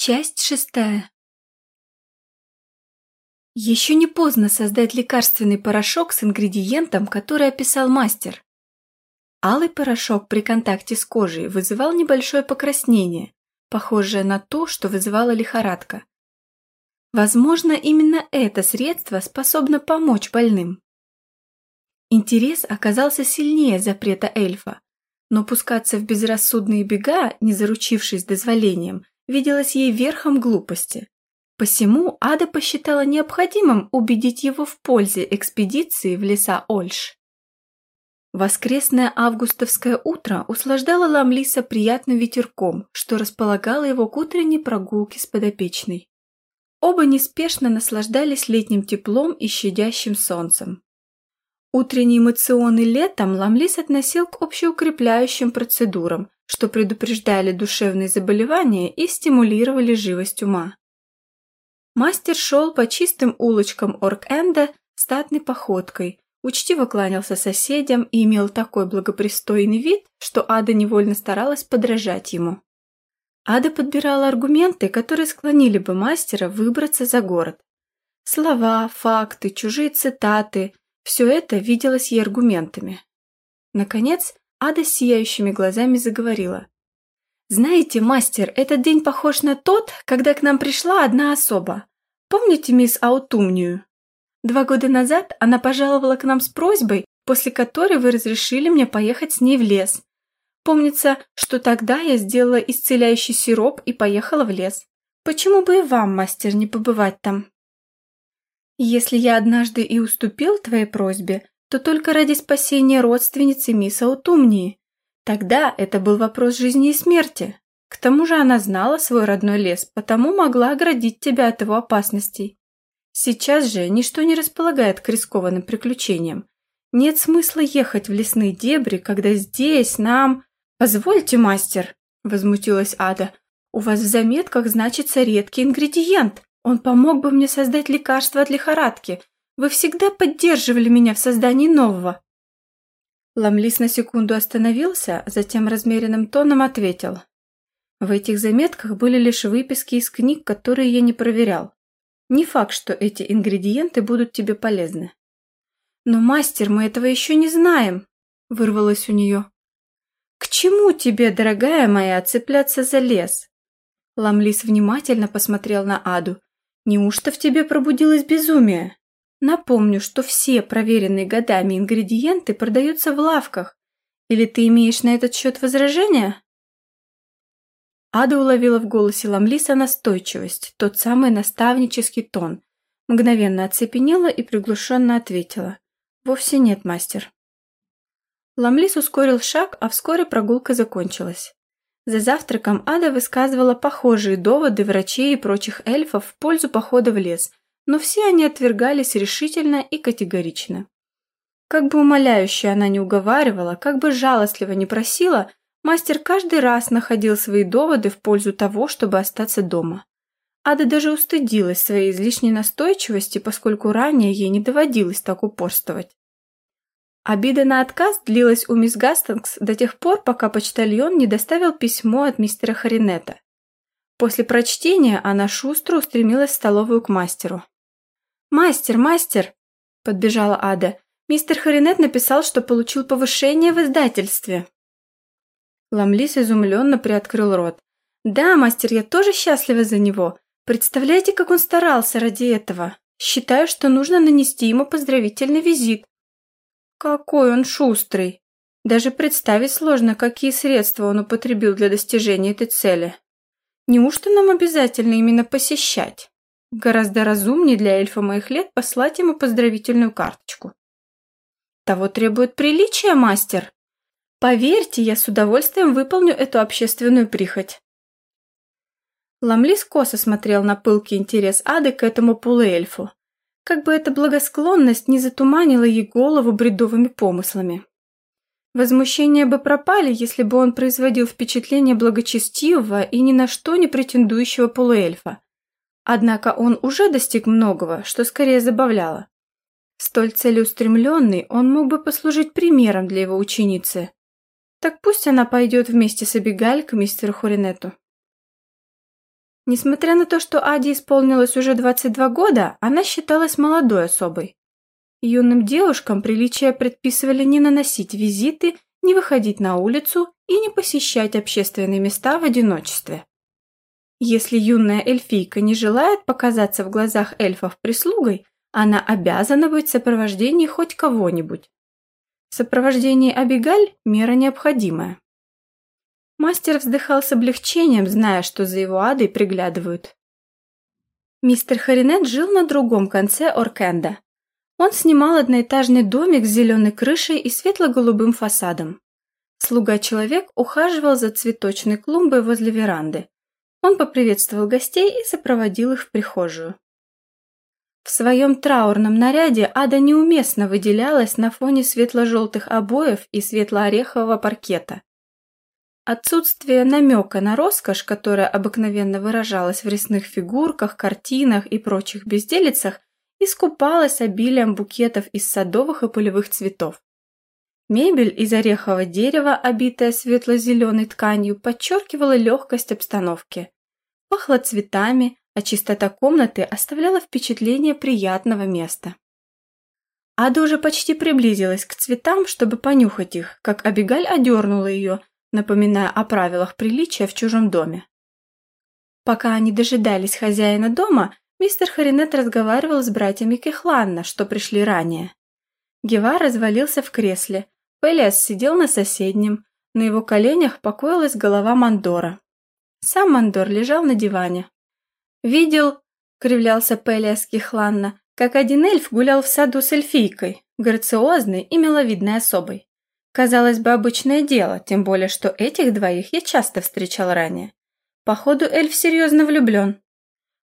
Часть шестая. Еще не поздно создать лекарственный порошок с ингредиентом, который описал мастер. Алый порошок при контакте с кожей вызывал небольшое покраснение, похожее на то, что вызывала лихорадка. Возможно, именно это средство способно помочь больным. Интерес оказался сильнее запрета эльфа, но пускаться в безрассудные бега, не заручившись дозволением, виделось ей верхом глупости. Посему Ада посчитала необходимым убедить его в пользе экспедиции в леса Ольш. Воскресное августовское утро услаждало Ламлиса приятным ветерком, что располагало его к утренней прогулке с подопечной. Оба неспешно наслаждались летним теплом и щадящим солнцем. Утренние эмоционы летом Ламлис относил к общеукрепляющим процедурам, что предупреждали душевные заболевания и стимулировали живость ума. Мастер шел по чистым улочкам Орк-Энда статной походкой, учтиво кланялся соседям и имел такой благопристойный вид, что Ада невольно старалась подражать ему. Ада подбирала аргументы, которые склонили бы мастера выбраться за город. Слова, факты, чужие цитаты – все это виделось ей аргументами. Наконец, Ада с сияющими глазами заговорила. «Знаете, мастер, этот день похож на тот, когда к нам пришла одна особа. Помните мисс Аутумнию? Два года назад она пожаловала к нам с просьбой, после которой вы разрешили мне поехать с ней в лес. Помнится, что тогда я сделала исцеляющий сироп и поехала в лес. Почему бы и вам, мастер, не побывать там? Если я однажды и уступил твоей просьбе, то только ради спасения родственницы мисс Аутумнии. Тогда это был вопрос жизни и смерти. К тому же она знала свой родной лес, потому могла оградить тебя от его опасностей. Сейчас же ничто не располагает к рискованным приключениям. Нет смысла ехать в лесные дебри, когда здесь нам... «Позвольте, мастер!» – возмутилась Ада. «У вас в заметках значится редкий ингредиент. Он помог бы мне создать лекарство от лихорадки, вы всегда поддерживали меня в создании нового». Ламлис на секунду остановился, затем размеренным тоном ответил. В этих заметках были лишь выписки из книг, которые я не проверял. Не факт, что эти ингредиенты будут тебе полезны. «Но, мастер, мы этого еще не знаем», — вырвалось у нее. «К чему тебе, дорогая моя, цепляться за лес?» Ламлис внимательно посмотрел на Аду. «Неужто в тебе пробудилось безумие?» Напомню, что все проверенные годами ингредиенты продаются в лавках. Или ты имеешь на этот счет возражения? Ада уловила в голосе Ламлиса настойчивость, тот самый наставнический тон. Мгновенно оцепенела и приглушенно ответила. «Вовсе нет, мастер». Ламлис ускорил шаг, а вскоре прогулка закончилась. За завтраком Ада высказывала похожие доводы врачей и прочих эльфов в пользу похода в лес, но все они отвергались решительно и категорично. Как бы умоляюще она не уговаривала, как бы жалостливо не просила, мастер каждый раз находил свои доводы в пользу того, чтобы остаться дома. Ада даже устыдилась своей излишней настойчивости, поскольку ранее ей не доводилось так упорствовать. Обида на отказ длилась у мисс Гастингс до тех пор, пока почтальон не доставил письмо от мистера Харинета. После прочтения она шустро устремилась в столовую к мастеру. «Мастер, мастер!» – подбежала Ада. «Мистер Харинет написал, что получил повышение в издательстве». Ламлис изумленно приоткрыл рот. «Да, мастер, я тоже счастлива за него. Представляете, как он старался ради этого. Считаю, что нужно нанести ему поздравительный визит». «Какой он шустрый! Даже представить сложно, какие средства он употребил для достижения этой цели. Неужто нам обязательно именно посещать?» Гораздо разумнее для эльфа моих лет послать ему поздравительную карточку. Того требует приличия, мастер. Поверьте, я с удовольствием выполню эту общественную прихоть. Ламлис косо смотрел на пылкий интерес Ады к этому полуэльфу. Как бы эта благосклонность не затуманила ей голову бредовыми помыслами. Возмущения бы пропали, если бы он производил впечатление благочестивого и ни на что не претендующего полуэльфа. Однако он уже достиг многого, что скорее забавляло. Столь целеустремленный, он мог бы послужить примером для его ученицы. Так пусть она пойдет вместе с Абигаль к мистеру Хоринету. Несмотря на то, что Аде исполнилось уже 22 года, она считалась молодой особой. Юным девушкам приличия предписывали не наносить визиты, не выходить на улицу и не посещать общественные места в одиночестве. Если юная эльфийка не желает показаться в глазах эльфов прислугой, она обязана быть в сопровождении хоть кого-нибудь. В сопровождении Абигаль – мера необходимая. Мастер вздыхал с облегчением, зная, что за его адой приглядывают. Мистер Харинет жил на другом конце Оркенда. Он снимал одноэтажный домик с зеленой крышей и светло-голубым фасадом. Слуга-человек ухаживал за цветочной клумбой возле веранды. Он поприветствовал гостей и сопроводил их в прихожую. В своем траурном наряде Ада неуместно выделялась на фоне светло-желтых обоев и светло-орехового паркета. Отсутствие намека на роскошь, которая обыкновенно выражалась в резных фигурках, картинах и прочих безделицах, искупалась обилием букетов из садовых и полевых цветов. Мебель из орехового дерева, обитая светло-зеленой тканью, подчеркивала легкость обстановки. Пахло цветами, а чистота комнаты оставляла впечатление приятного места. Ада уже почти приблизилась к цветам, чтобы понюхать их, как Абигаль одернула ее, напоминая о правилах приличия в чужом доме. Пока они дожидались хозяина дома, мистер Харинет разговаривал с братьями Кехланна, что пришли ранее. Гева развалился в кресле, Пелиас сидел на соседнем, на его коленях покоилась голова Мандора. Сам Мандор лежал на диване. «Видел», — кривлялся Пелиас Кехланна, как один эльф гулял в саду с эльфийкой, грациозной и миловидной особой. Казалось бы, обычное дело, тем более, что этих двоих я часто встречал ранее. Походу, эльф серьезно влюблен.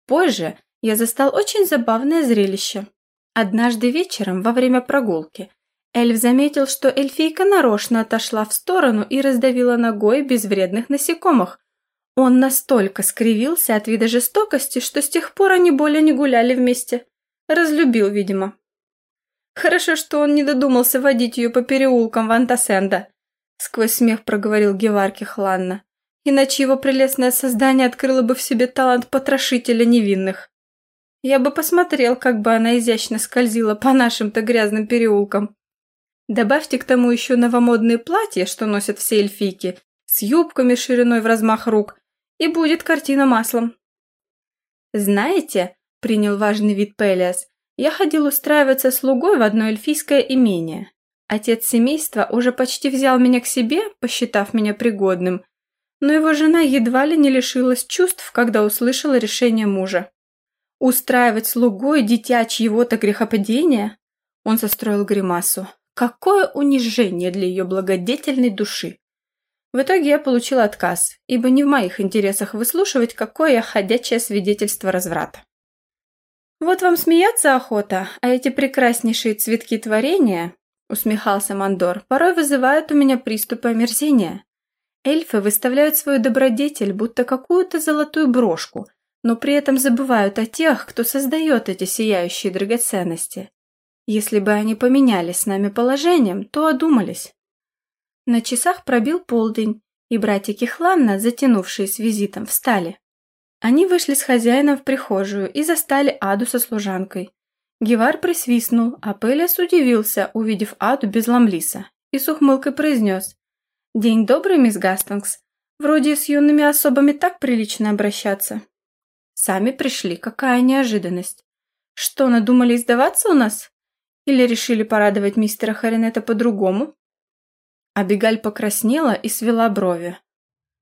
Позже я застал очень забавное зрелище. Однажды вечером, во время прогулки, эльф заметил, что эльфийка нарочно отошла в сторону и раздавила ногой безвредных насекомых. Он настолько скривился от вида жестокости, что с тех пор они более не гуляли вместе. Разлюбил, видимо. Хорошо, что он не додумался водить ее по переулкам Вантасенда. Сквозь смех проговорил Геварки Хланна. Иначе его прелестное создание открыло бы в себе талант потрошителя невинных. Я бы посмотрел, как бы она изящно скользила по нашим-то грязным переулкам. Добавьте к тому еще новомодные платья, что носят все эльфийки, с юбками шириной в размах рук, и будет картина маслом. «Знаете», — принял важный вид Пелиас, я ходил устраиваться слугой в одно эльфийское имение. Отец семейства уже почти взял меня к себе, посчитав меня пригодным, но его жена едва ли не лишилась чувств, когда услышала решение мужа. Устраивать слугой дитя чьего-то грехопадения? Он состроил гримасу. Какое унижение для ее благодетельной души! В итоге я получил отказ, ибо не в моих интересах выслушивать, какое я ходячее свидетельство разврата. «Вот вам смеяться охота, а эти прекраснейшие цветки творения, — усмехался Мандор, — порой вызывают у меня приступы омерзения. Эльфы выставляют свою добродетель, будто какую-то золотую брошку, но при этом забывают о тех, кто создает эти сияющие драгоценности. Если бы они поменялись с нами положением, то одумались». На часах пробил полдень, и братья Кихланна, затянувшие с визитом, встали. Они вышли с хозяином в прихожую и застали Аду со служанкой. Гевар присвистнул, а Пелес удивился, увидев Аду без ламлиса, и с ухмылкой произнес. «День добрый, мисс Гастингс. Вроде с юными особами так прилично обращаться». Сами пришли, какая неожиданность. Что, надумали издаваться у нас? Или решили порадовать мистера Харинета по-другому? Абигаль покраснела и свела брови.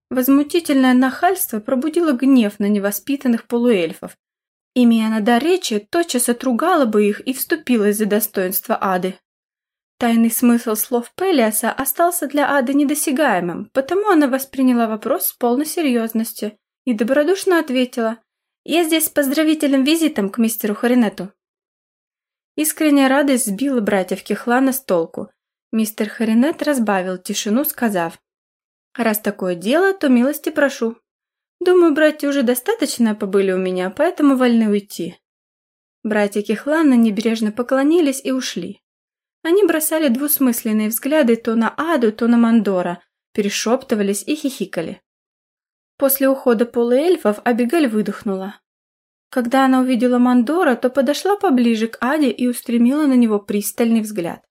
Возмутительное нахальство пробудило гнев на невоспитанных полуэльфов. Имея на дар речи, тотчас отругала бы их и вступилась за достоинство Ады. Тайный смысл слов Пелиаса остался для Ады недосягаемым, потому она восприняла вопрос с полной серьезностью и добродушно ответила «Я здесь с поздравительным визитом к мистеру Харинету». Искренняя радость сбила братьев Кихлана с толку. Мистер Харинет разбавил тишину, сказав Раз такое дело, то милости прошу. Думаю, братья уже достаточно побыли у меня, поэтому вольны уйти. Братья Кихлана небрежно поклонились и ушли. Они бросали двусмысленные взгляды то на Аду, то на Мандора, перешептывались и хихикали. После ухода полуэльфов Абигаль выдохнула. Когда она увидела Мандора, то подошла поближе к Аде и устремила на него пристальный взгляд.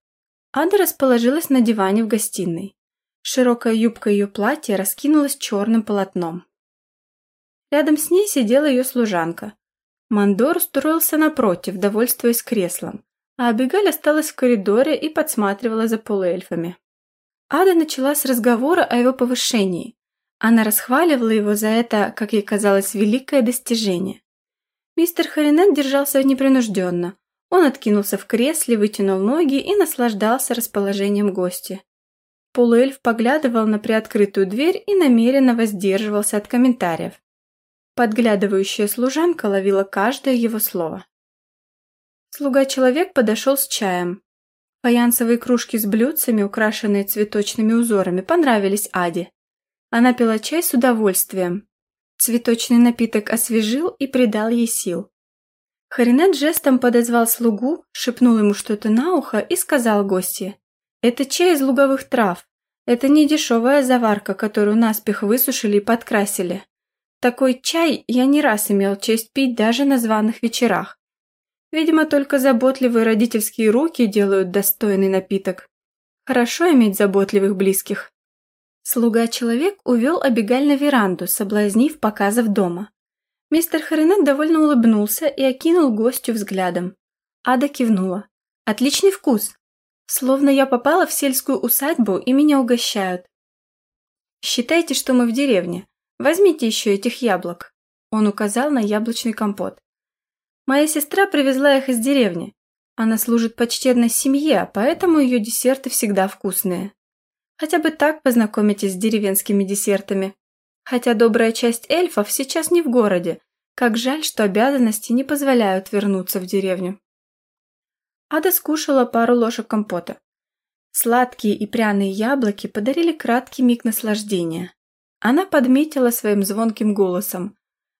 Ада расположилась на диване в гостиной. Широкая юбка ее платья раскинулась черным полотном. Рядом с ней сидела ее служанка. Мандор устроился напротив, довольствуясь креслом, а Абигаль осталась в коридоре и подсматривала за полуэльфами. Ада начала с разговора о его повышении. Она расхваливала его за это, как ей казалось, великое достижение. Мистер Харинет держался непринужденно. Он откинулся в кресле, вытянул ноги и наслаждался расположением гостя. Полуэльф поглядывал на приоткрытую дверь и намеренно воздерживался от комментариев. Подглядывающая служанка ловила каждое его слово. Слуга-человек подошел с чаем. Фаянсовые кружки с блюдцами, украшенные цветочными узорами, понравились Аде. Она пила чай с удовольствием. Цветочный напиток освежил и придал ей сил. Харинет жестом подозвал слугу, шепнул ему что-то на ухо и сказал гостье. «Это чай из луговых трав. Это не дешевая заварка, которую наспех высушили и подкрасили. Такой чай я не раз имел честь пить даже на званых вечерах. Видимо, только заботливые родительские руки делают достойный напиток. Хорошо иметь заботливых близких. Слуга-человек увел Абигаль на веранду, соблазнив показов дома. Мистер Харинет довольно улыбнулся и окинул гостю взглядом. Ада кивнула. «Отличный вкус! Словно я попала в сельскую усадьбу и меня угощают. Считайте, что мы в деревне. Возьмите еще этих яблок. Он указал на яблочный компот. Моя сестра привезла их из деревни. Она служит почтенной семье, поэтому ее десерты всегда вкусные. Хотя бы так познакомитесь с деревенскими десертами. Хотя добрая часть эльфов сейчас не в городе. Как жаль, что обязанности не позволяют вернуться в деревню. Ада скушала пару ложек компота. Сладкие и пряные яблоки подарили краткий миг наслаждения. Она подметила своим звонким голосом.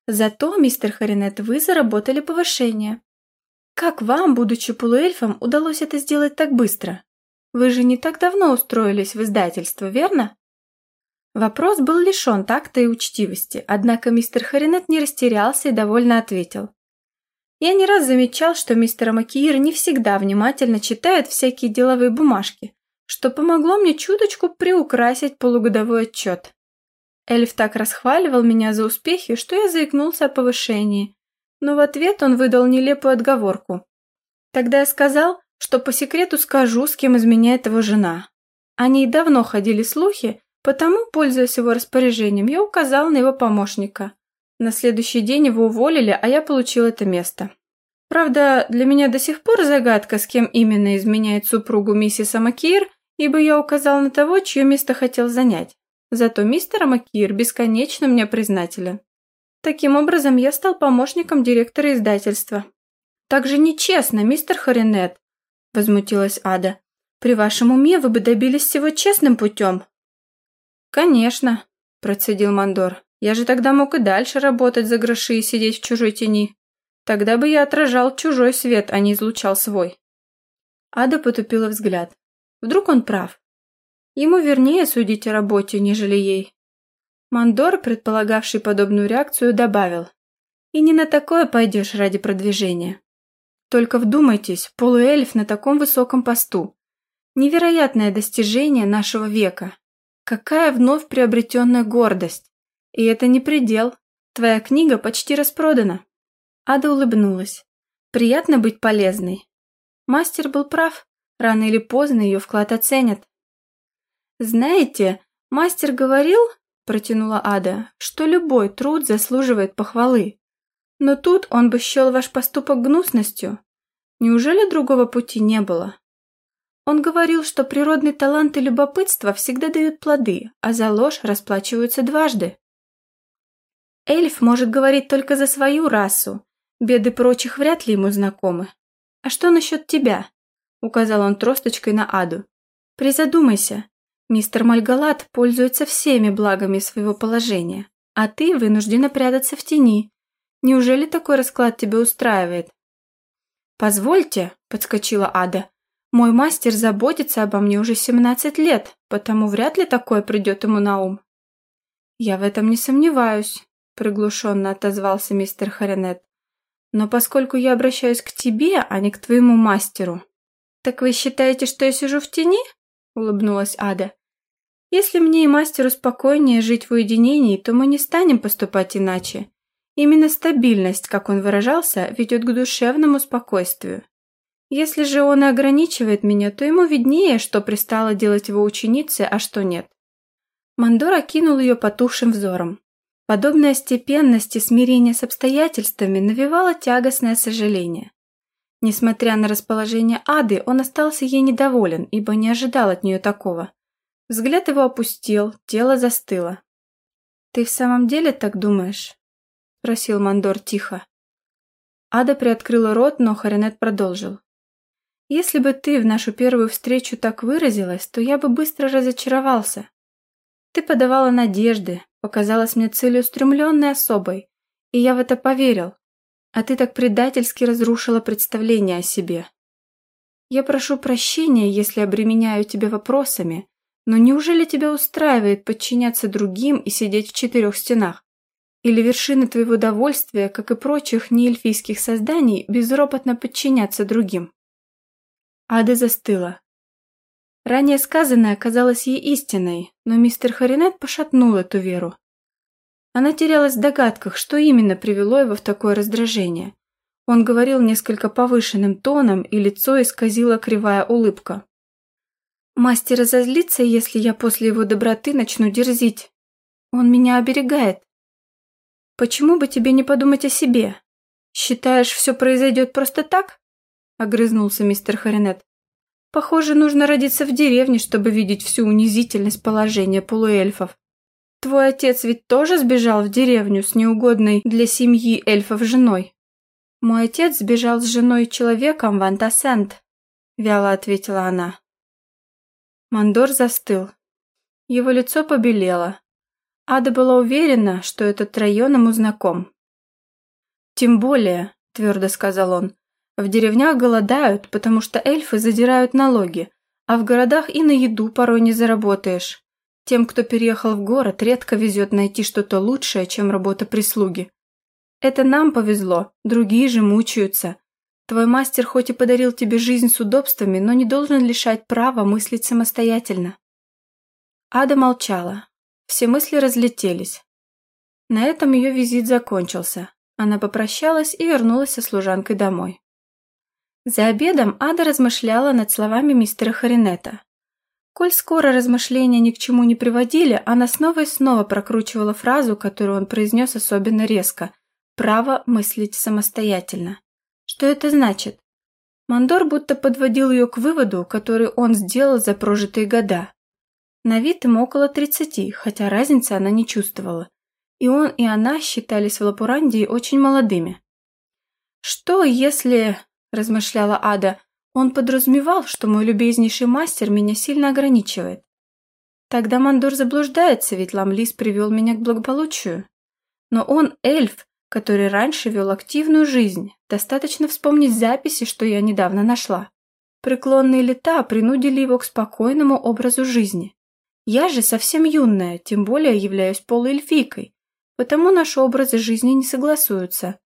«Зато, мистер Харинет, вы заработали повышение. Как вам, будучи полуэльфом, удалось это сделать так быстро? Вы же не так давно устроились в издательство, верно?» Вопрос был лишен такта и учтивости, однако мистер Харинет не растерялся и довольно ответил. Я не раз замечал, что мистер Макиир не всегда внимательно читает всякие деловые бумажки, что помогло мне чуточку приукрасить полугодовой отчет. Эльф так расхваливал меня за успехи, что я заикнулся о повышении, но в ответ он выдал нелепую отговорку. Тогда я сказал, что по секрету скажу, с кем изменяет его жена. О ней давно ходили слухи, потому, пользуясь его распоряжением, я указал на его помощника. На следующий день его уволили, а я получил это место. Правда, для меня до сих пор загадка, с кем именно изменяет супругу миссис Амакир, ибо я указал на того, чье место хотел занять. Зато мистер Макир бесконечно мне признателен. Таким образом, я стал помощником директора издательства. «Так же нечестно, мистер Харинет», – возмутилась Ада. «При вашем уме вы бы добились всего честным путем». «Конечно», – процедил Мандор. «Я же тогда мог и дальше работать за гроши и сидеть в чужой тени. Тогда бы я отражал чужой свет, а не излучал свой». Ада потупила взгляд. Вдруг он прав. Ему вернее судить о работе, нежели ей. Мандор, предполагавший подобную реакцию, добавил. И не на такое пойдешь ради продвижения. Только вдумайтесь, полуэльф на таком высоком посту. Невероятное достижение нашего века. Какая вновь приобретенная гордость. И это не предел. Твоя книга почти распродана. Ада улыбнулась. Приятно быть полезной. Мастер был прав. Рано или поздно ее вклад оценят. «Знаете, мастер говорил, — протянула Ада, — что любой труд заслуживает похвалы. Но тут он бы счел ваш поступок гнусностью. Неужели другого пути не было? Он говорил, что природный талант и любопытство всегда дают плоды, а за ложь расплачиваются дважды. Эльф может говорить только за свою расу, беды прочих вряд ли ему знакомы. А что насчет тебя? Указал он тросточкой на Аду. Призадумайся, Мистер Мальгалат пользуется всеми благами своего положения, а ты вынуждена прятаться в тени. Неужели такой расклад тебя устраивает? Позвольте, подскочила Ада. Мой мастер заботится обо мне уже 17 лет, потому вряд ли такое придет ему на ум. «Я в этом не сомневаюсь», – приглушенно отозвался мистер Харинет. «Но поскольку я обращаюсь к тебе, а не к твоему мастеру...» «Так вы считаете, что я сижу в тени?» – улыбнулась Ада. «Если мне и мастеру спокойнее жить в уединении, то мы не станем поступать иначе. Именно стабильность, как он выражался, ведет к душевному спокойствию. Если же он и ограничивает меня, то ему виднее, что пристало делать его ученице, а что нет. Мандор окинул ее потухшим взором. Подобная степенность и смирение с обстоятельствами навевало тягостное сожаление. Несмотря на расположение Ады, он остался ей недоволен, ибо не ожидал от нее такого. Взгляд его опустел, тело застыло. «Ты в самом деле так думаешь?» – спросил Мандор тихо. Ада приоткрыла рот, но Харинет продолжил. «Если бы ты в нашу первую встречу так выразилась, то я бы быстро разочаровался. Ты подавала надежды, показалась мне целеустремленной особой, и я в это поверил. А ты так предательски разрушила представление о себе. Я прошу прощения, если обременяю тебя вопросами, но неужели тебя устраивает подчиняться другим и сидеть в четырех стенах? Или вершина твоего довольствия, как и прочих неэльфийских созданий, безропотно подчиняться другим? Ада застыла. Ранее сказанное казалось ей истиной, но мистер Харинет пошатнул эту веру. Она терялась в догадках, что именно привело его в такое раздражение. Он говорил несколько повышенным тоном, и лицо исказила кривая улыбка. «Мастер разозлится, если я после его доброты начну дерзить. Он меня оберегает. Почему бы тебе не подумать о себе? Считаешь, все произойдет просто так?» – огрызнулся мистер Харинет. Похоже, нужно родиться в деревне, чтобы видеть всю унизительность положения полуэльфов. Твой отец ведь тоже сбежал в деревню с неугодной для семьи эльфов женой. Мой отец сбежал с женой человеком в Антасент, вяло ответила она. Мандор застыл. Его лицо побелело. Ада была уверена, что этот район ему знаком. «Тем более», – твердо сказал он, в деревнях голодают, потому что эльфы задирают налоги, а в городах и на еду порой не заработаешь. Тем, кто переехал в город, редко везет найти что-то лучшее, чем работа прислуги. Это нам повезло, другие же мучаются. Твой мастер хоть и подарил тебе жизнь с удобствами, но не должен лишать права мыслить самостоятельно. Ада молчала. Все мысли разлетелись. На этом ее визит закончился. Она попрощалась и вернулась со служанкой домой. За обедом Ада размышляла над словами мистера Харинета. Коль скоро размышления ни к чему не приводили, она снова и снова прокручивала фразу, которую он произнес особенно резко «право мыслить самостоятельно». Что это значит? Мандор будто подводил ее к выводу, который он сделал за прожитые года. На вид ему около тридцати, хотя разницы она не чувствовала. И он, и она считались в Лапурандии очень молодыми. Что, если размышляла Ада, он подразумевал, что мой любезнейший мастер меня сильно ограничивает. Тогда Мандор заблуждается, ведь Ламлис привел меня к благополучию. Но он эльф, который раньше вел активную жизнь. Достаточно вспомнить записи, что я недавно нашла. Преклонные лета принудили его к спокойному образу жизни. Я же совсем юная, тем более являюсь полуэльфийкой, потому наши образы жизни не согласуются.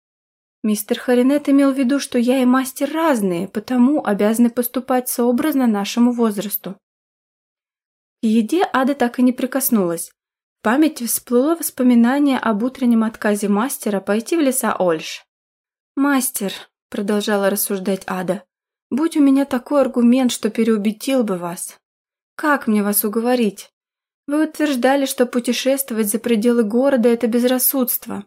Мистер Харинет имел в виду, что я и мастер разные, потому обязаны поступать сообразно нашему возрасту. К еде Ада так и не прикоснулась. В памяти всплыло воспоминание об утреннем отказе мастера пойти в леса Ольш. «Мастер», — продолжала рассуждать Ада, — «будь у меня такой аргумент, что переубедил бы вас. Как мне вас уговорить? Вы утверждали, что путешествовать за пределы города – это безрассудство.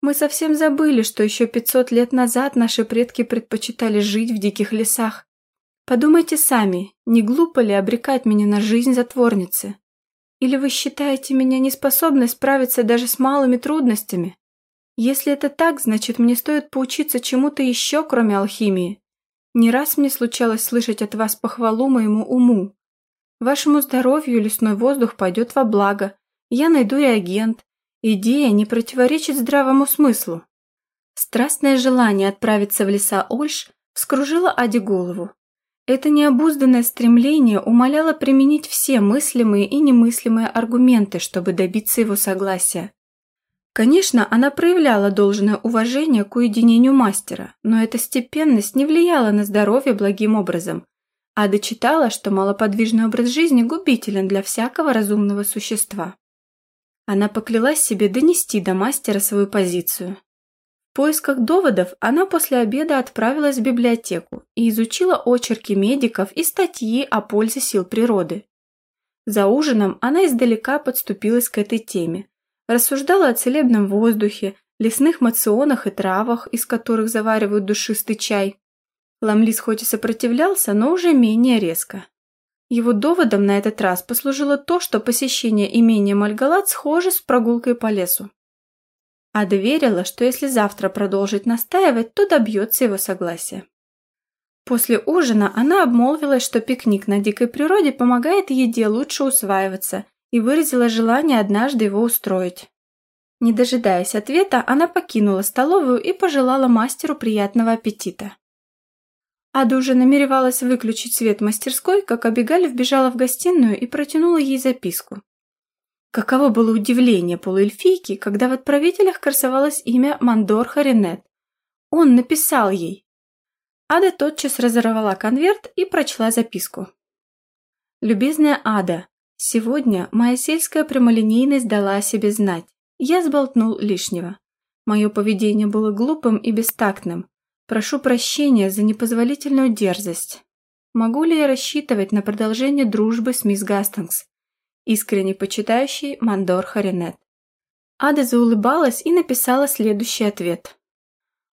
Мы совсем забыли, что еще 500 лет назад наши предки предпочитали жить в диких лесах. Подумайте сами, не глупо ли обрекать меня на жизнь затворницы? Или вы считаете меня неспособной справиться даже с малыми трудностями? Если это так, значит мне стоит поучиться чему-то еще, кроме алхимии. Не раз мне случалось слышать от вас похвалу моему уму. Вашему здоровью лесной воздух пойдет во благо. Я найду реагент, Идея не противоречит здравому смыслу. Страстное желание отправиться в леса Ольш вскружило Аде голову. Это необузданное стремление умоляло применить все мыслимые и немыслимые аргументы, чтобы добиться его согласия. Конечно, она проявляла должное уважение к уединению мастера, но эта степенность не влияла на здоровье благим образом. Ада читала, что малоподвижный образ жизни губителен для всякого разумного существа. Она поклялась себе донести до мастера свою позицию поисках доводов она после обеда отправилась в библиотеку и изучила очерки медиков и статьи о пользе сил природы. За ужином она издалека подступилась к этой теме, рассуждала о целебном воздухе, лесных мационах и травах, из которых заваривают душистый чай. Ламлис хоть и сопротивлялся, но уже менее резко. Его доводом на этот раз послужило то, что посещение имения Мальгалат схоже с прогулкой по лесу. Ада верила, что если завтра продолжить настаивать, то добьется его согласия. После ужина она обмолвилась, что пикник на дикой природе помогает еде лучше усваиваться, и выразила желание однажды его устроить. Не дожидаясь ответа, она покинула столовую и пожелала мастеру приятного аппетита. Ада уже намеревалась выключить свет мастерской, как Абигаль вбежала в гостиную и протянула ей записку. Каково было удивление полуэльфийки, когда в отправителях красовалось имя Мандор Харинет. Он написал ей. Ада тотчас разорвала конверт и прочла записку. «Любезная Ада, сегодня моя сельская прямолинейность дала о себе знать. Я сболтнул лишнего. Мое поведение было глупым и бестактным. Прошу прощения за непозволительную дерзость. Могу ли я рассчитывать на продолжение дружбы с мисс Гастингс? искренне почитающий Мандор Харинет. Ада заулыбалась и написала следующий ответ.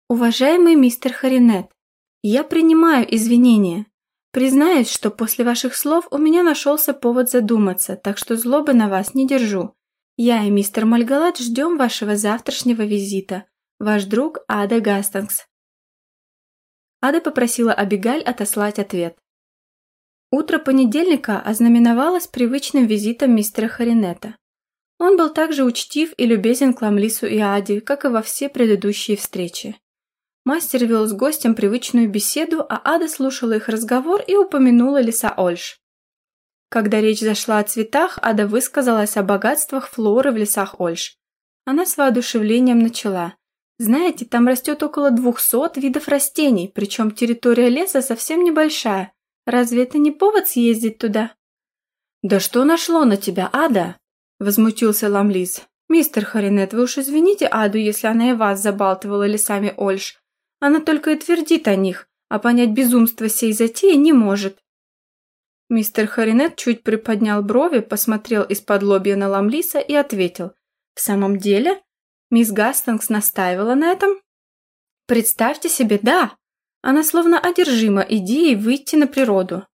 «Уважаемый мистер Харинет, я принимаю извинения. Признаюсь, что после ваших слов у меня нашелся повод задуматься, так что злобы на вас не держу. Я и мистер Мальгалат ждем вашего завтрашнего визита. Ваш друг Ада Гастингс». Ада попросила Абигаль отослать ответ. Утро понедельника ознаменовалось привычным визитом мистера Харинета. Он был также учтив и любезен к Ламлису и Аде, как и во все предыдущие встречи. Мастер вел с гостем привычную беседу, а Ада слушала их разговор и упомянула леса Ольш. Когда речь зашла о цветах, Ада высказалась о богатствах флоры в лесах Ольш. Она с воодушевлением начала. «Знаете, там растет около двухсот видов растений, причем территория леса совсем небольшая. Разве это не повод съездить туда?» «Да что нашло на тебя, Ада?» – возмутился Ламлис. «Мистер Харинет, вы уж извините Аду, если она и вас забалтывала лесами Ольш. Она только и твердит о них, а понять безумство сей затеи не может». Мистер Харинет чуть приподнял брови, посмотрел из-под лобья на Ламлиса и ответил. «В самом деле? Мисс Гастингс настаивала на этом?» «Представьте себе, да!» Она словно одержима идеей выйти на природу.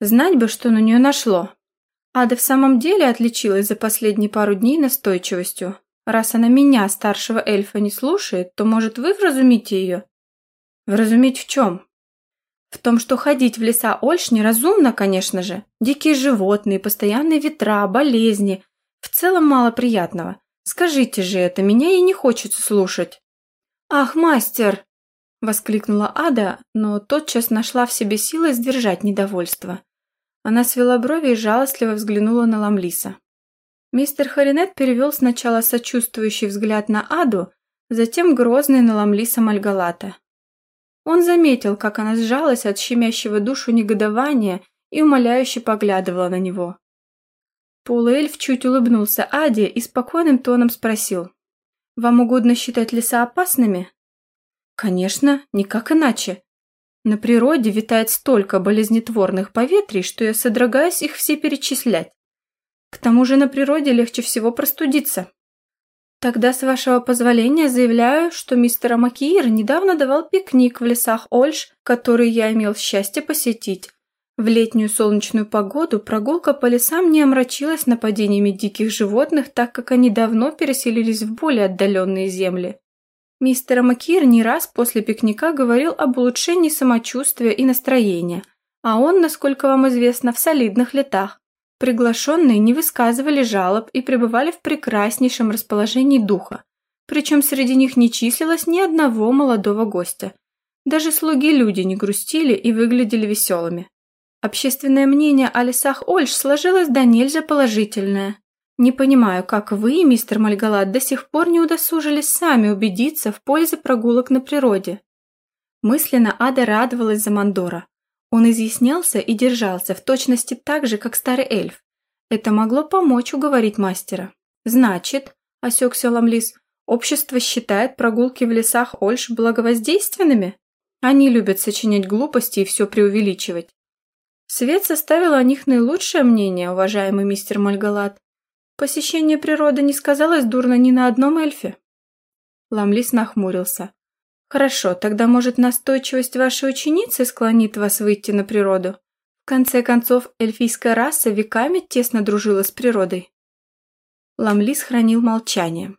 Знать бы, что на нее нашло. Ада в самом деле отличилась за последние пару дней настойчивостью. Раз она меня, старшего эльфа, не слушает, то, может, вы вразумите ее? Вразумить в чем? В том, что ходить в леса Ольш неразумно, конечно же. Дикие животные, постоянные ветра, болезни. В целом мало приятного. Скажите же это, меня и не хочется слушать. Ах, мастер, – воскликнула Ада, но тотчас нашла в себе силы сдержать недовольство. Она свела брови и жалостливо взглянула на Ламлиса. Мистер Харинет перевел сначала сочувствующий взгляд на Аду, затем грозный на Ламлиса Мальгалата. Он заметил, как она сжалась от щемящего душу негодования и умоляюще поглядывала на него. Полуэльф чуть улыбнулся Аде и спокойным тоном спросил. «Вам угодно считать леса опасными?» Конечно, никак иначе. На природе витает столько болезнетворных поветрий, что я содрогаюсь их все перечислять. К тому же на природе легче всего простудиться. Тогда, с вашего позволения, заявляю, что мистер Амакиир недавно давал пикник в лесах Ольш, который я имел счастье посетить. В летнюю солнечную погоду прогулка по лесам не омрачилась нападениями диких животных, так как они давно переселились в более отдаленные земли. Мистер Макир не раз после пикника говорил об улучшении самочувствия и настроения, а он, насколько вам известно, в солидных летах. Приглашенные не высказывали жалоб и пребывали в прекраснейшем расположении духа, причем среди них не числилось ни одного молодого гостя. Даже слуги-люди не грустили и выглядели веселыми. Общественное мнение о лесах Ольш сложилось до нельзя положительное. Не понимаю, как вы, мистер Мальгалат, до сих пор не удосужились сами убедиться в пользе прогулок на природе. Мысленно Ада радовалась за Мандора. Он изъяснялся и держался в точности так же, как старый эльф. Это могло помочь уговорить мастера. «Значит», – осекся Ламлис, – «общество считает прогулки в лесах Ольш благовоздейственными? Они любят сочинять глупости и все преувеличивать». Свет составил о них наилучшее мнение, уважаемый мистер Мальгалат. Посещение природы не сказалось дурно ни на одном эльфе. Ламлис нахмурился. Хорошо, тогда, может, настойчивость вашей ученицы склонит вас выйти на природу? В конце концов, эльфийская раса веками тесно дружила с природой. Ламлис хранил молчание.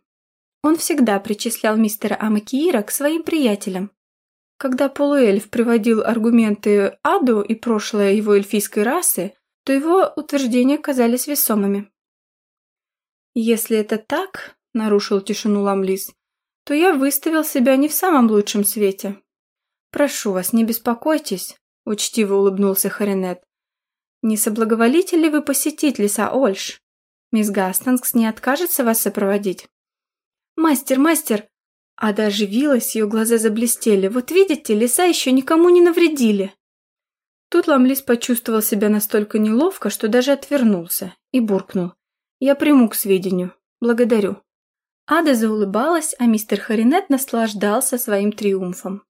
Он всегда причислял мистера Амакиира к своим приятелям. Когда полуэльф приводил аргументы Аду и прошлое его эльфийской расы, то его утверждения казались весомыми. «Если это так», — нарушил тишину Ламлис, то я выставил себя не в самом лучшем свете. «Прошу вас, не беспокойтесь», — учтиво улыбнулся Харинет. «Не соблаговолите ли вы посетить леса Ольш? Мисс Гастингс не откажется вас сопроводить?» «Мастер, мастер!» Ада оживилась, ее глаза заблестели. «Вот видите, леса еще никому не навредили!» Тут Ламлис почувствовал себя настолько неловко, что даже отвернулся и буркнул. «Я приму к сведению. Благодарю». Ада заулыбалась, а мистер Харинет наслаждался своим триумфом.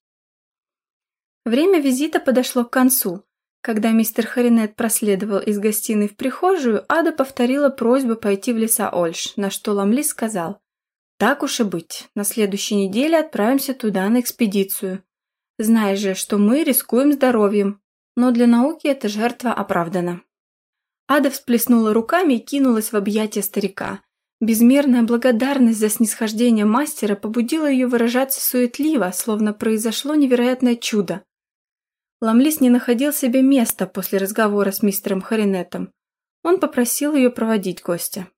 Время визита подошло к концу. Когда мистер Харинет проследовал из гостиной в прихожую, Ада повторила просьбу пойти в леса Ольш, на что Ламли сказал, «Так уж и быть, на следующей неделе отправимся туда на экспедицию. Знаешь же, что мы рискуем здоровьем, но для науки эта жертва оправдана». Ада всплеснула руками и кинулась в объятия старика. Безмерная благодарность за снисхождение мастера побудила ее выражаться суетливо, словно произошло невероятное чудо. Ламлис не находил себе места после разговора с мистером Харинетом. Он попросил ее проводить гостя.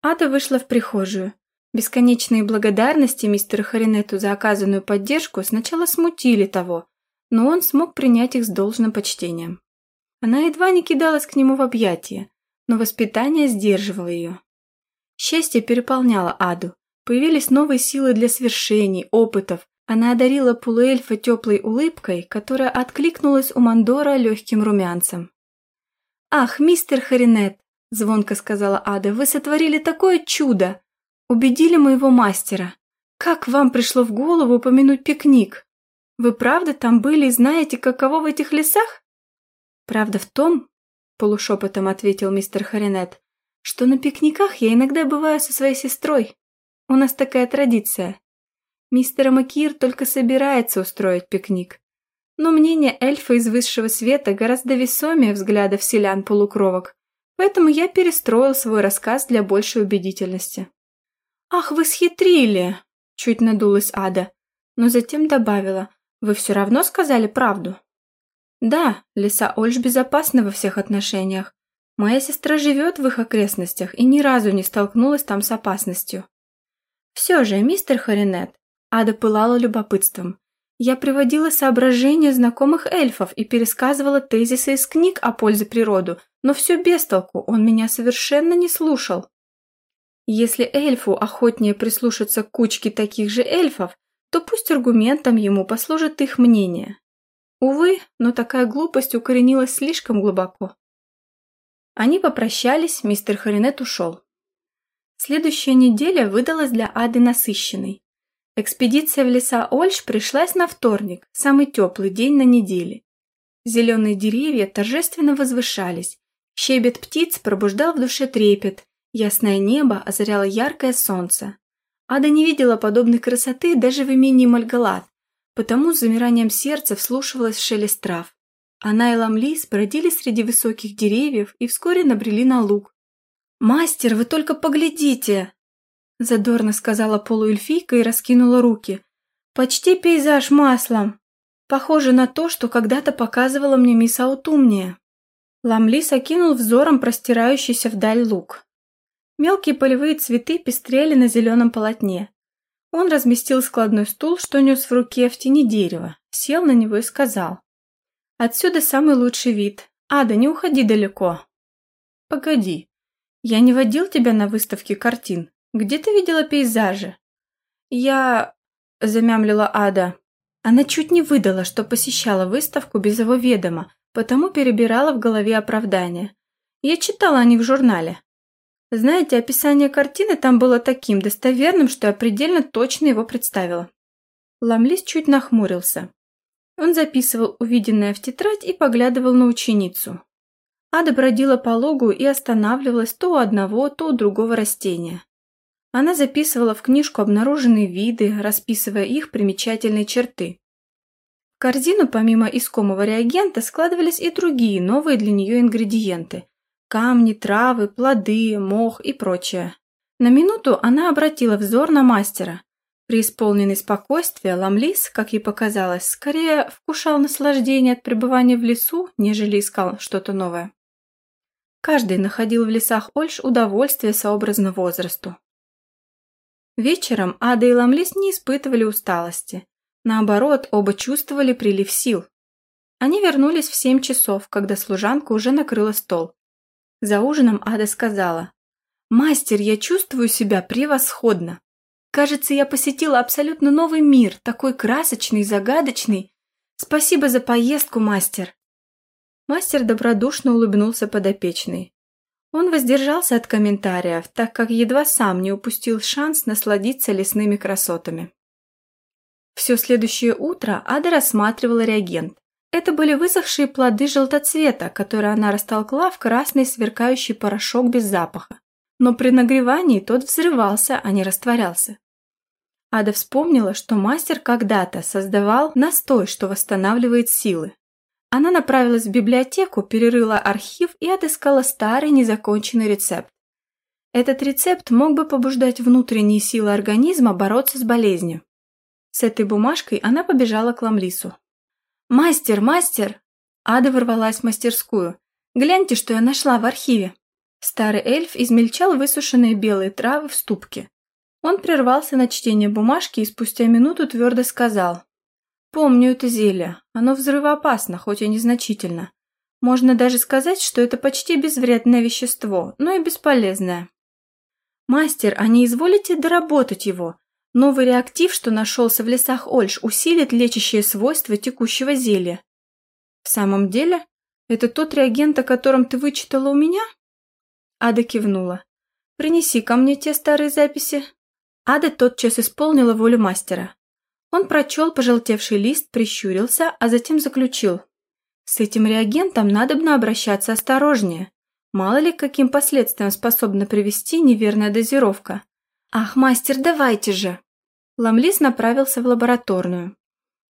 Ада вышла в прихожую. Бесконечные благодарности мистеру Харинету за оказанную поддержку сначала смутили того, но он смог принять их с должным почтением. Она едва не кидалась к нему в объятия, но воспитание сдерживало ее. Счастье переполняло Аду. Появились новые силы для свершений, опытов. Она одарила полуэльфа теплой улыбкой, которая откликнулась у Мандора легким румянцем. «Ах, мистер Харинет!» – звонко сказала Ада. «Вы сотворили такое чудо! Убедили моего мастера! Как вам пришло в голову упомянуть пикник? Вы правда там были и знаете, каково в этих лесах?» «Правда в том, – полушепотом ответил мистер Харинет, что на пикниках я иногда бываю со своей сестрой. У нас такая традиция. Мистер Макир только собирается устроить пикник. Но мнение эльфа из высшего света гораздо весомее взглядов селян-полукровок, поэтому я перестроил свой рассказ для большей убедительности. «Ах, вы схитрили!» – чуть надулась Ада, но затем добавила, «Вы все равно сказали правду?» «Да, леса Ольш безопасны во всех отношениях, Моя сестра живет в их окрестностях и ни разу не столкнулась там с опасностью. Все же, мистер Харинет, Ада пылала любопытством. Я приводила соображения знакомых эльфов и пересказывала тезисы из книг о пользе природы, но все без толку, он меня совершенно не слушал. Если эльфу охотнее прислушаться к кучке таких же эльфов, то пусть аргументом ему послужит их мнение. Увы, но такая глупость укоренилась слишком глубоко. Они попрощались, мистер Харинет ушел. Следующая неделя выдалась для Ады насыщенной. Экспедиция в леса Ольш пришлась на вторник, самый теплый день на неделе. Зеленые деревья торжественно возвышались, щебет птиц пробуждал в душе трепет, ясное небо озаряло яркое солнце. Ада не видела подобной красоты даже в имении Мальгалат, потому с замиранием сердца вслушивалась в шелест трав. Она и Ламлис бродили среди высоких деревьев и вскоре набрели на луг. «Мастер, вы только поглядите!» Задорно сказала полуэльфийка и раскинула руки. «Почти пейзаж маслом. Похоже на то, что когда-то показывала мне мисс Аутумния». Ламлис окинул взором простирающийся вдаль луг. Мелкие полевые цветы пестрели на зеленом полотне. Он разместил складной стул, что нес в руке в тени дерева, сел на него и сказал. «Отсюда самый лучший вид. Ада, не уходи далеко». «Погоди, я не водил тебя на выставке картин. Где ты видела пейзажи?» «Я...» – замямлила Ада. Она чуть не выдала, что посещала выставку без его ведома, потому перебирала в голове оправдания. Я читала о них в журнале. Знаете, описание картины там было таким достоверным, что я предельно точно его представила. Ламлис чуть нахмурился. Он записывал увиденное в тетрадь и поглядывал на ученицу. Ада бродила по логу и останавливалась то у одного, то у другого растения. Она записывала в книжку обнаруженные виды, расписывая их примечательные черты. В корзину помимо искомого реагента складывались и другие новые для нее ингредиенты – камни, травы, плоды, мох и прочее. На минуту она обратила взор на мастера. Преисполненный спокойствия, Ламлис, как ей показалось, скорее вкушал наслаждение от пребывания в лесу, нежели искал что-то новое. Каждый находил в лесах Ольш удовольствие сообразно возрасту. Вечером Ада и Ламлис не испытывали усталости. Наоборот, оба чувствовали прилив сил. Они вернулись в семь часов, когда служанка уже накрыла стол. За ужином Ада сказала, «Мастер, я чувствую себя превосходно. Кажется, я посетила абсолютно новый мир, такой красочный, загадочный. Спасибо за поездку, мастер». Мастер добродушно улыбнулся подопечной. Он воздержался от комментариев, так как едва сам не упустил шанс насладиться лесными красотами. Все следующее утро Ада рассматривала реагент. Это были высохшие плоды желтоцвета, которые она растолкла в красный сверкающий порошок без запаха. Но при нагревании тот взрывался, а не растворялся. Ада вспомнила, что мастер когда-то создавал настой, что восстанавливает силы. Она направилась в библиотеку, перерыла архив и отыскала старый незаконченный рецепт. Этот рецепт мог бы побуждать внутренние силы организма бороться с болезнью. С этой бумажкой она побежала к Ламлису. «Мастер, мастер!» Ада ворвалась в мастерскую. «Гляньте, что я нашла в архиве!» Старый эльф измельчал высушенные белые травы в ступке. Он прервался на чтение бумажки и спустя минуту твердо сказал. Помню это зелье. Оно взрывоопасно, хоть и незначительно. Можно даже сказать, что это почти безвредное вещество, но и бесполезное. Мастер, а не изволите доработать его? Новый реактив, что нашелся в лесах Ольш, усилит лечащие свойства текущего зелья. В самом деле? Это тот реагент, о котором ты вычитала у меня? Ада кивнула. Принеси ко мне те старые записи. Ада тотчас исполнила волю мастера. Он прочел пожелтевший лист, прищурился, а затем заключил. С этим реагентом надобно обращаться осторожнее. Мало ли, каким последствиям способна привести неверная дозировка. «Ах, мастер, давайте же!» Ламлис направился в лабораторную.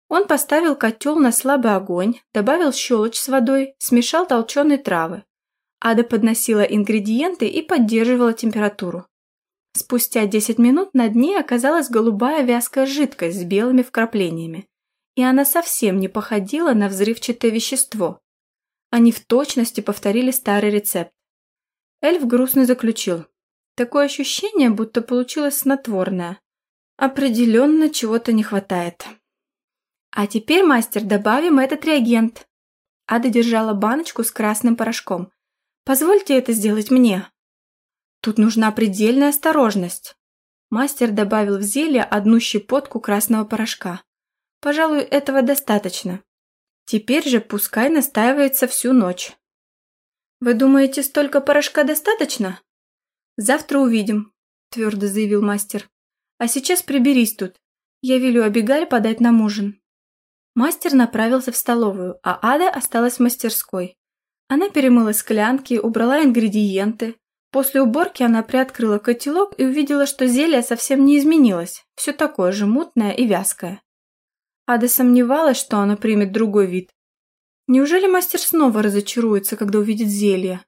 Он поставил котел на слабый огонь, добавил щелочь с водой, смешал толченые травы. Ада подносила ингредиенты и поддерживала температуру. Спустя 10 минут на дне оказалась голубая вязкая жидкость с белыми вкраплениями, и она совсем не походила на взрывчатое вещество. Они в точности повторили старый рецепт. Эльф грустно заключил. Такое ощущение, будто получилось снотворное. Определенно чего-то не хватает. А теперь, мастер, добавим этот реагент. Ада держала баночку с красным порошком. Позвольте это сделать мне. Тут нужна предельная осторожность. Мастер добавил в зелье одну щепотку красного порошка. Пожалуй, этого достаточно. Теперь же пускай настаивается всю ночь. Вы думаете, столько порошка достаточно? Завтра увидим, твердо заявил мастер. А сейчас приберись тут. Я велю Абигаль подать нам ужин. Мастер направился в столовую, а Ада осталась в мастерской. Она перемыла склянки, убрала ингредиенты, После уборки она приоткрыла котелок и увидела, что зелье совсем не изменилось, все такое же мутное и вязкое. Ада сомневалась, что оно примет другой вид. Неужели мастер снова разочаруется, когда увидит зелье?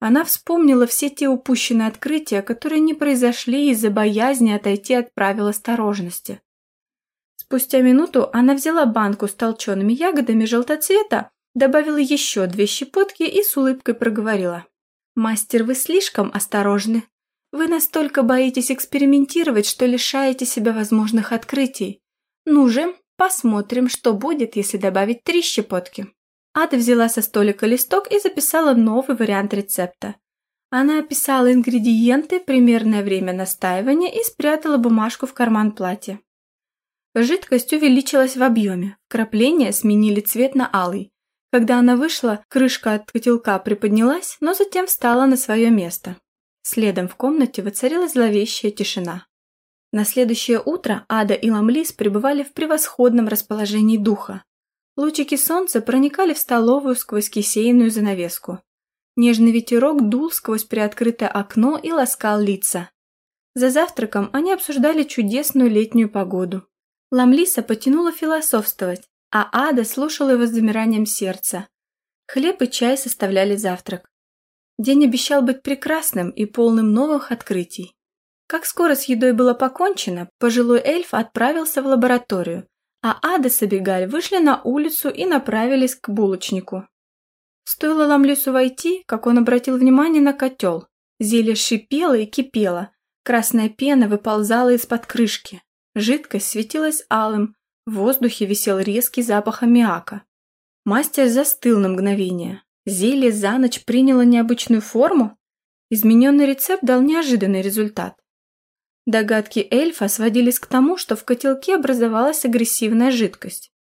Она вспомнила все те упущенные открытия, которые не произошли из-за боязни отойти от правил осторожности. Спустя минуту она взяла банку с толчеными ягодами желтоцвета, добавила еще две щепотки и с улыбкой проговорила. «Мастер, вы слишком осторожны. Вы настолько боитесь экспериментировать, что лишаете себя возможных открытий. Ну же, Посмотрим, что будет, если добавить три щепотки. Ада взяла со столика листок и записала новый вариант рецепта. Она описала ингредиенты, примерное время настаивания и спрятала бумажку в карман платья. Жидкость увеличилась в объеме, крапления сменили цвет на алый. Когда она вышла, крышка от котелка приподнялась, но затем встала на свое место. Следом в комнате воцарилась зловещая тишина. На следующее утро Ада и Ламлис пребывали в превосходном расположении духа. Лучики солнца проникали в столовую сквозь кисейную занавеску. Нежный ветерок дул сквозь приоткрытое окно и ласкал лица. За завтраком они обсуждали чудесную летнюю погоду. Ламлиса потянула философствовать, а Ада слушала его с замиранием сердца. Хлеб и чай составляли завтрак. День обещал быть прекрасным и полным новых открытий. Как скоро с едой было покончено, пожилой эльф отправился в лабораторию, а Ада с Абигаль вышли на улицу и направились к булочнику. Стоило Ламлюсу войти, как он обратил внимание на котел. Зелье шипело и кипело, красная пена выползала из-под крышки. Жидкость светилась алым, в воздухе висел резкий запах аммиака. Мастер застыл на мгновение. Зелье за ночь приняло необычную форму? Измененный рецепт дал неожиданный результат. Догадки эльфа сводились к тому, что в котелке образовалась агрессивная жидкость.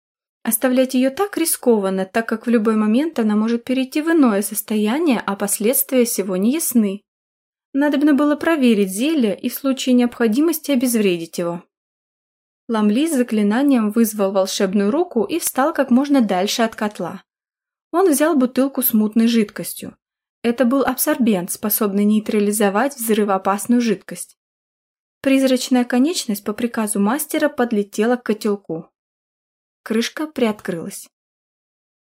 Оставлять ее так рискованно, так как в любой момент она может перейти в иное состояние, а последствия всего не ясны. Надобно было проверить зелье и в случае необходимости обезвредить его. Ламли с заклинанием вызвал волшебную руку и встал как можно дальше от котла. Он взял бутылку с мутной жидкостью. Это был абсорбент, способный нейтрализовать взрывоопасную жидкость. Призрачная конечность по приказу мастера подлетела к котелку. Крышка приоткрылась.